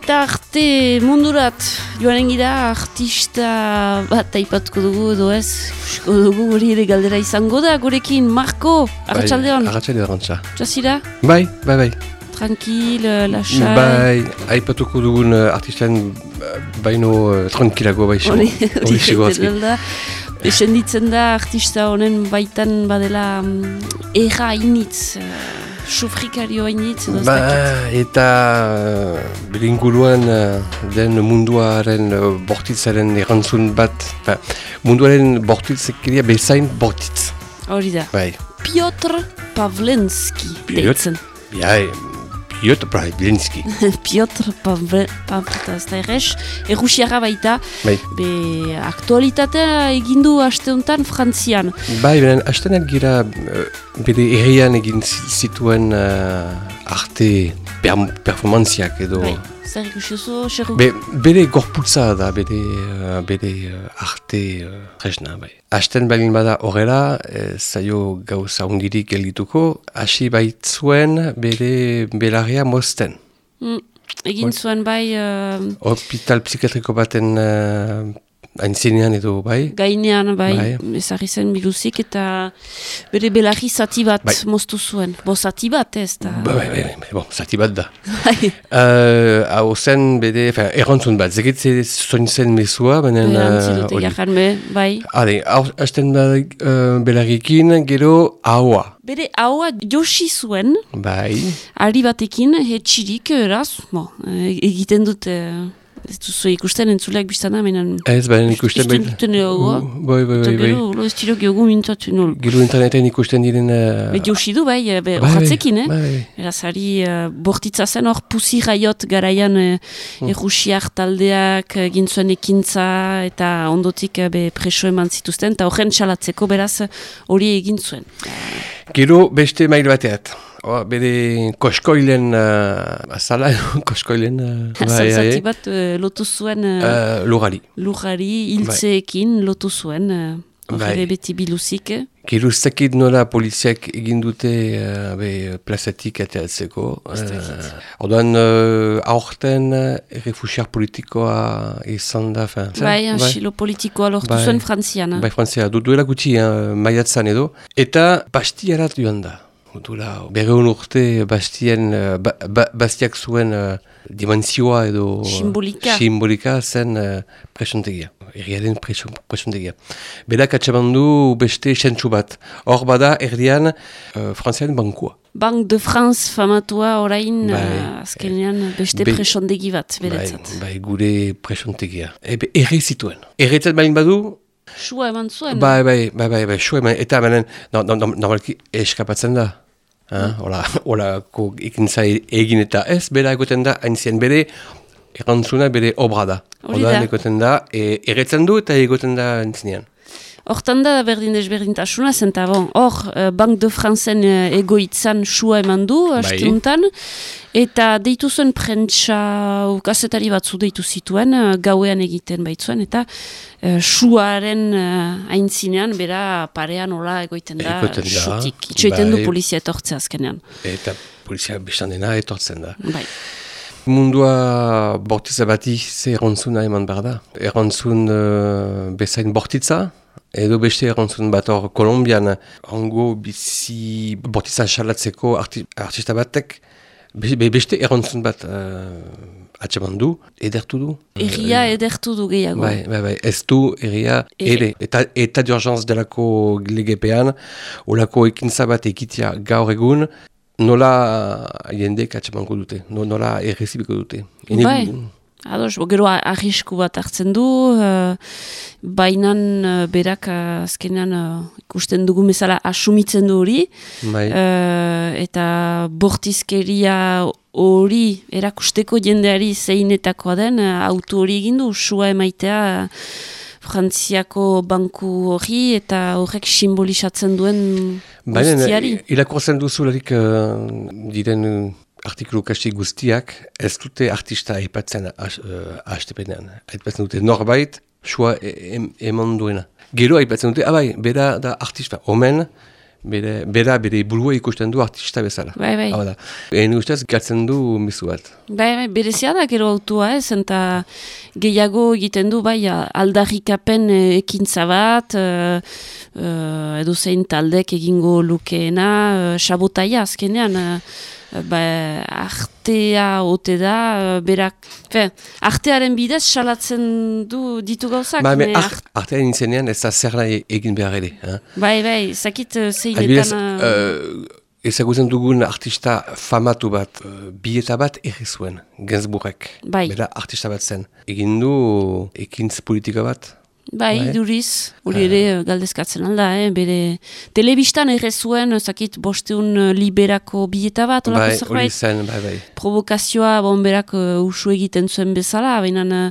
Eta arte mundurat joan gira artista bat aipatuko dugu edo ez Ikusko dugu hori ere galdera izango da gurekin Marko, arratsaldeon. Bai, arratsaldeon arantxa. Jasira, Bai, bai, bai. tranquil, lasai. Bai, aipatuko dugun uh, artistan uh, baino uh, tranquilago bai. Hori, hori da. Esenditzen da artista honen baitan badela mm, erra initz, uh, sufrikario initz edo Ba, eta uh, bere inguruan uh, den munduaren uh, bortitzaren erantzun bat, ba, munduaren bortitzekeria bezain bortitz. Hori da. Bai, Piotr Pavlenski Piotr? deitzen. bai, Piotr Brailinski. Piotr Pavle- Pavleta ez da errez, errusiara baita, Bai. be aktualitatea egindu aste honetan Frantzian. Bai, benen, hastenak gira uh, bere herrian egin zi- zituen uh, arte per performantziak edo... Bai, zer ikusi oso, xerru? Be, bere gorputza da, bere, uh, bere uh, arte uh, tresna, bai. Asten balin bada horrela, eh, zaio gauza hundirik geldituko, hasi baitzuen bere belarria mozten. Mm, egin zuen bai uh, Hospital psikiatriko baten uh, aintzinean edo, bai. gainean bai, Bai. ezarri zen biluzik eta bere belarri zati bat Bai. moztu zuen. Bo zati bat ez da. Ba, bai, bai, bai, bon, zati bat da. Bai. Uh, hau zen bere, enfin, errantzun bat, zekitze soin zen mesua, baina... Berantzi uh, hori. jarran be, bai. Hale, hasten da uh, belarrikin, gero haua. Bere haua josi zuen, Bai. ari batekin, hetxirik, eraz, bo, eh, egiten dut, eh, ez duzu ikusten entzuleak biztana, menan... Ez, baina ikusten bai. duten egoa. Bai, bai, Eta bai, bai. gero, lo ez dira gehiago mintzatzen nol. Gero interneten ikusten diren... Uh, Be josi du, bai, eh, be, bai, eh? Bai, bai. Eraz, ari uh, bortitza zen hor pusi raiot garaian uh, Hmm. errusiak taldeak uh, egin zuen ekintza eta ondotik uh, be preso eman zituzten, eta horren txalatzeko beraz hori egin zuen. Gero beste mail bateat. Oa, bere koskoilen uh, azala, koskoilen uh, bai, Zati bai, bat uh, lotu zuen uh, uh, lurari. lujari hiltzeekin lotu zuen, uh, Bai. beti biluzik. eh? Gero ez dakit nola poliziak egin dute uh, be, plazatik ateatzeko. Uh, Orduan, uh, aurten uh, refusiar politikoa izan da. fin, zer? Bai, asilo politikoa lortu Bai. zuen Frantzian. Bai, frantzia, du duela gutxi, eh, maiatzan edo. Eta bastiarat joan da. Dula, berreun urte bastian, eh, ba, ba, bastiak zuen uh, dimensioa edo... Simbolika. Simbolika zen uh, presontegia. Erriaren preso- presontegia. Berak atxaman du beste sentsu bat. Hor bada, erdian, uh, frantzian bankua. Bank de France famatua orain Bai. uh, azkenean beste Be- presondegi bat, Bai, beretzat. bai, gure presontegia. Ebe, erri zituen. Erretzat balin badu, Sua eman zuen. Bai, bai, bai, bai, bai, sure, man, eta benen, no, no, no, normalki eskapatzen da. Ha? Ola, olako ikintza egin eta ez, bera egoten da, haintzien bere, erantzuna bere obra da. Hori da. egoten da, e, erretzen du eta egoten da haintzinean. Hortan da berdin desberdintasuna, zenta bon, hor, uh, Bank de Franzen uh, egoitzan sua eman du, Bai. untan, eta deitu zuen prentsa kazetari batzu deitu zituen, uh, gauean egiten baitzuen, eta uh, suaren uh, aintzinean, bera parean hola egoiten da, Egoiten da, sutik. Itxoiten du bai. polizia etortzea azkenean. Eta polizia bestan dena etortzen da. Bai. Mundua bortitza bati ze erantzuna eman behar da. Erantzun uh, bezain bortitza, edo beste erantzun bat hor Kolombian, hango bizi bortitza salatzeko arti, artista batek, be, be- beste erantzun bat uh, atxeman du, edertu du. Erria edertu du gehiago. Bai, bai, bai, ez du erria Ere. ere. Eta, eta d'urgence delako legepean, olako ekintza bat ekitia gaur egun, nola jendek atxemango dute, no- nola errezibiko dute. Ene- Bai. Ados, bo, gero arrisku bat hartzen du, uh, bainan uh, berak uh, azkenean uh, ikusten dugu bezala asumitzen du hori, Bai, uh, eta bortizkeria hori erakusteko jendeari zeinetakoa den, uh, auto hori egin du, sua emaitea uh, Frantziako banku hori eta horrek simbolizatzen duen Baina, guztiari. irakurtzen duzularik uh, diren artikulu kasti guztiak, ez dute artista aipatzen has- uh, hastepenean. Aipatzen dute norbait, sua e- em, eman duena. Gero aipatzen dute, abai, bera da artista, omen, bere, bera bere burua ikusten du artista bezala. Bai, bai. Hau da. Egen ustez, galtzen du mizu bat. Bai, bai, berezia da gero autua ez, eta gehiago egiten du, bai, aldarrikapen eh, ekintza bat, eh, eh, edo zein taldek egingo lukeena, eh, sabotaia azkenean, eh, ba, artea ote da, eh, berak, fe, artearen bidez salatzen du ditu gauzak. Ba, me, me ar, artean izenean ez da zer egin behar ere. Eh? Bai, bai, zakit eh, Adibidez, zeinetan... eh, uh, ezagutzen dugun artista famatu bat, uh, bieta bat erri zuen, Gensburgek. Bai. Bera artista bat zen. Egin du ekintz politika bat. Bai, Bai. duriz, hori ere eh, galdezkatzen alda, eh? bere telebistan ere zuen, zakit, bosteun eh, liberako bileta bat, bai, zerbait, bai, bai. provokazioa bonberak uh, usu egiten zuen bezala, baina uh,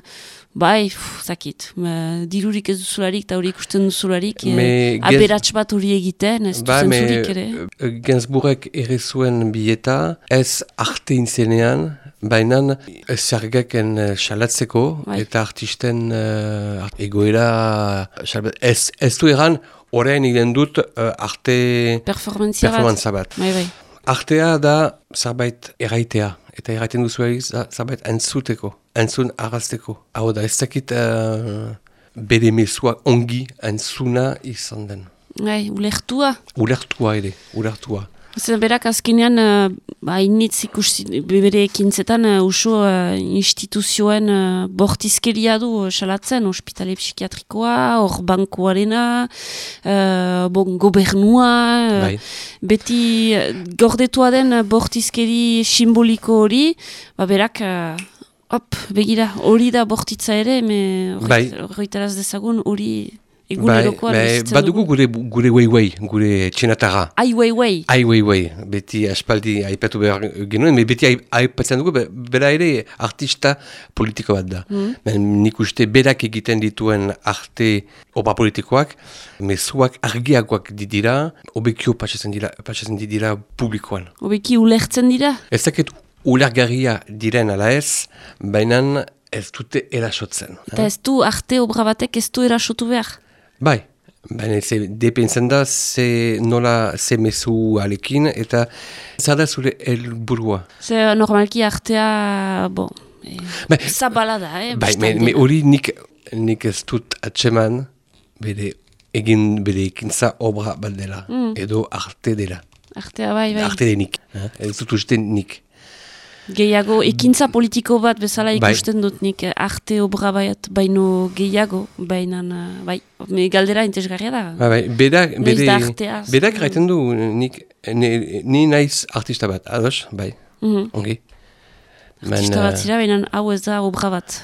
bai, pff, zakit, uh, dirurik ez duzularik eta hori ikusten duzularik, eh, gez- aberats bat hori egiten, ez Ba, zentzurik ere. uh, Gensburgek erri zuen bileta, ez arte intzenean, baina zergeken uh, salatzeko Bai. eta artisten uh, egoera ez, ez du eran, orain egiten dut uh, arte Performantzia bat. Bai, bai. Artea da zerbait erraitea, eta erraiten duzu zerbait entzuteko, entzun arrazteko. Hau da, ez dakit uh, bere mezua ongi entzuna izan den. Bai, ulertua. Ulertua ere, ulertua. Zer berak azkenean, uh, ba, initz ikusi, bere ekintzetan, uh, uso uh, instituzioen uh, bortizkeria du salatzen, ospitale psikiatrikoa, hor bankuarena, uh, bon, gobernua, uh, beti uh, gordetua den bortizkeri simboliko hori, ba, berak, uh, hop, begira, hori da bortitza ere, me Bai. horretaraz dezagun, hori Bai, egunerokoan bai, bizitzen badugu dugu. gure, gure wei-wei, gure txinatara. Ai, wei, wei. Ai wei-wei, beti aspaldi aipatu behar genuen, beti ai- aipatzen dugu, be- bera ere artista politiko bat da. Mm. Nik uste berak egiten dituen arte obra politikoak, mezuak argiagoak didira, obekio patsatzen dira, patsatzen didira publikoan. Hobeki ulertzen dira? Ez dakit ulergarria diren ala ez, baina ez dute erasotzen. Eta ez du arte obra batek ez du erasotu behar. Bai, baina ze depentzen da ze nola ze mezu alekin eta zara zure helburua. Ze normalki artea, bon, e, Bai. zabala da, eh? Bai, me, me hori nik, nik ez dut atseman bere egin bere ekintza obra bat dela, edo arte dela. Artea bai, bai. Arte denik, eh? ez dut uste nik. Gehiago, ekintza politiko bat bezala Bai. ikusten dut nik eh, arte obra bat baino gehiago, baina, eh, bai, galdera intezgarria da. Ba, bai, berak, Noiz bere, da arteaz. berak gaiten du, nik, ni, ni naiz artista bat, ados, bai, Mhm. ongi. Artista bat zira, baina hau ez da obra bat.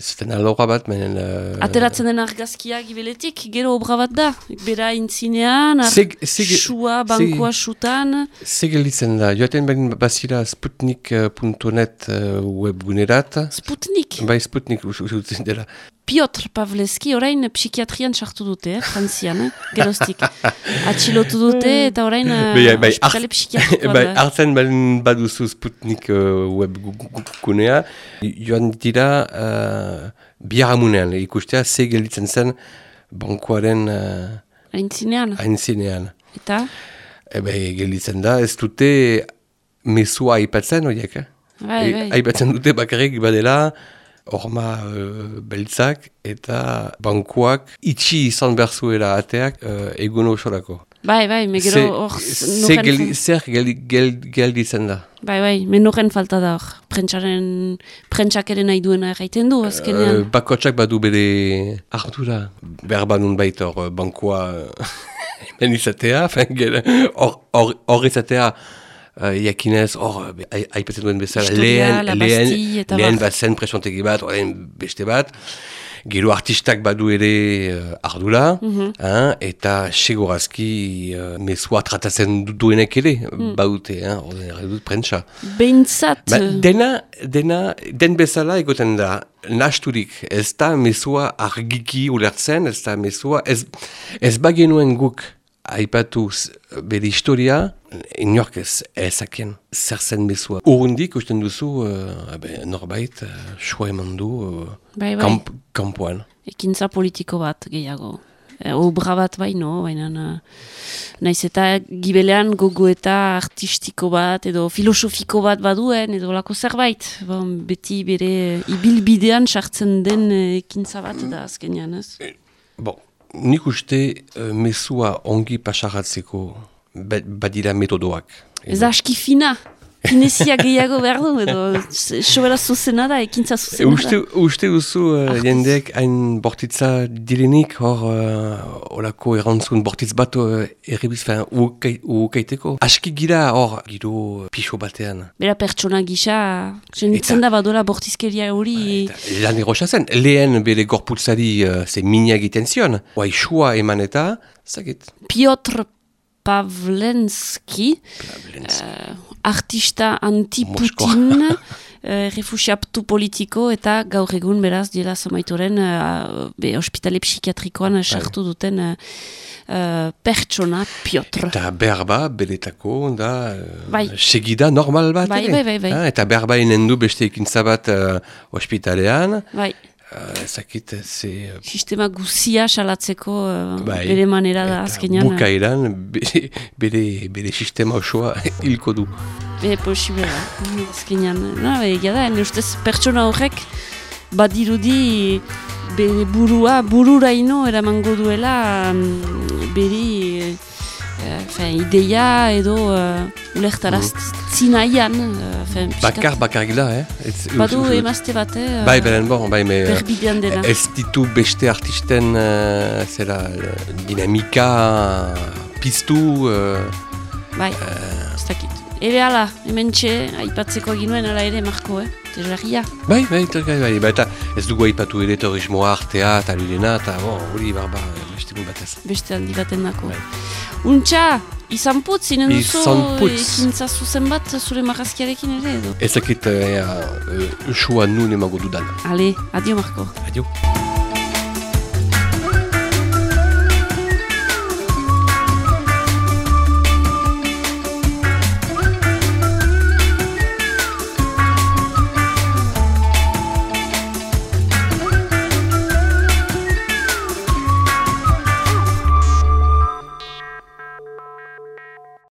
Zuten alora bat, menen... Uh, Ateratzen den argazkia gibeletik, gero obra bat da. Bera intzinean, sua, bankua sutan. Segelitzen da, joaten behin bazira sputnik.net uh, webgunerat, Sputnik. bai Sputnik usutzen dela. Piotr Pavleski orain psikiatrian sartu dute, eh, frantzian, eh, geroztik. Atxilotu dute eta orain uh, Bai, bai, ospitale ar- psikiatrikoa bai, da. hartzen baldin baduzu Sputnik uh, webgunea, joan dira uh, biharamunean, ikustea ze gelditzen zen bankuaren uh, Aintzinean. aintzinean. Eta, Ebe, gelditzen da, ez dute mesua aipatzen horiek, eh? bai, bai. Aipatzen dute bakarrik badela, horma uh, beltzak eta bankuak itxi izan behar zuela ateak uh, egun osorako. Bai, bai, me gero hor, ze noren geldi- zer geldi- gel- gelditzen da? bai, bai, me noren falta da hor. Prentsaren, prentsak ere nahi duena erraiten du, Uh, azkenean. bakotsak badu bere ardura. Berba nun baita hor, bankua hemen izatea, hor izatea, uh, jakinez, hor, aipatzen duen bezala, lehen, lehen, lehen bat zen presontegi bat, orain beste bat, gero artistak badu ere uh, ardura, Mhm. hein, eta segurazki uh, mesua tratatzen du- duenek ere, Mm. baute, hein, orain erre dut prentsa. Behintzat, Ba, dena, dena, den bezala egoten da, nasturik, ez da mesua argiki ulertzen, ez da mesua, ez, ez bagenuen guk aipatu bere historia, inork ez ezakien, zer zen mesua. Urundik usten duzu, uh, abe, norbait, uh, sua eman du, uh, bai, bai, kamp, kampuan. ekintza politiko bat gehiago. E, obra bat baino, baina... naiz eta gibelean gogo eta artistiko bat edo filosofiko bat baduen edo lako zerbait. Bon, beti bere ibilbidean sartzen den eh, ekintza bat da azkenean, ez? Bon, nik uste uh, mesua ongi pasaratzeko ba- badira metodoak. Ez da aski fina. Kinezia gehiago behar du, edo sobera zuzena da, ekintza zuzena uste, da. uste duzu uh, Artiz. jendeek hain bortitza direnik hor uh, olako erantzun bortitz bat uh, erribiz fean ukaiteko. Aski gira hor giro pixo batean. Bera pertsona gisa, zenitzen da badola bortizkeria hori, Eta lan erosa zen, lehen bere gorputzari uh, ze mina egiten zion. Oai, sua eman eta, zakit. Piotr Pavlenski, uh, artista anti-Putin, uh, refusiaptu politiko eta gaur egun beraz diela zomaitoren uh, be, ospitale psikiatrikoan sartu duten uh, uh, pertsona Piotr. Eta berba, beletako, da, uh, Bai. segida normal bat Bai, ere. bai, bai, bai. Ah, eta berba inen du beste ekintza bat uh, ospitalean. Bai, Uh, zakit, ze... uh, sistema guzia salatzeko uh, Bai. bere manera da azkenean. uh, Bukaeran, bere, bere, bere sistema osoa hilko du. Be, posible da, azkenean. No, be, egia da, ne ustez pertsona horrek badirudi bere burua, bururaino eramango duela mm, bere eh, fin, ideia edo uh, ulertarazti nahian. Uh, Bakar, bakar gila, eh? Ez, Badu uz- uz- emazte bate uh, Bai, beren bon, bai, me... berbidean dela. Ez ditu beste artisten uh, zera, uh, dinamika piztu... Uh, Bai, ez dakit. Ere ala, hemen txe, aipatzeko ginuen ala ere marko, eh? Tejarria. bai, bai, bai, bai, bai, eta ez dugu aipatu ere terrorismoa, artea, eta lirena, eta bon, hori barba, beste batez. beste aldi baten dako. Bai. Untxa, izan putz, inen duzu ekintza zuzen bat zure marrazkiarekin ere edo? Ezakit, uh, uh, usua nun emago dudan. Ale, adio Marko. Adio.